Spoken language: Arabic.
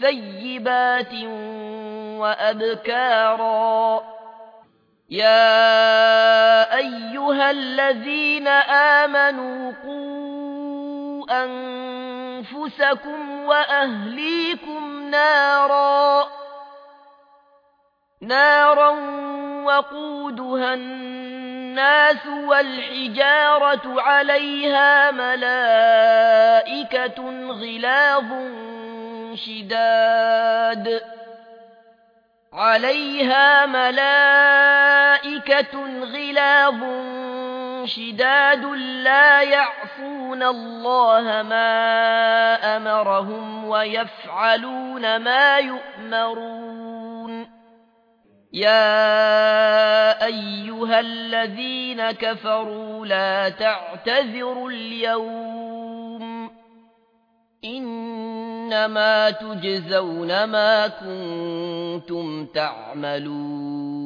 ثيبات وأبكارا. يا أيها الذين آمنوا قوا أنفسكم وأهليكم نارا. نارا وقودها الناس والحجارة عليها ملائكة غلاظ شداد عليها ملائكة غلاظ شداد لا يعصون الله ما أمرهم ويفعلون ما يؤمرون يا أيها الذين كفروا لا تعتذروا اليوم إنما تجزون ما كنتم تعملون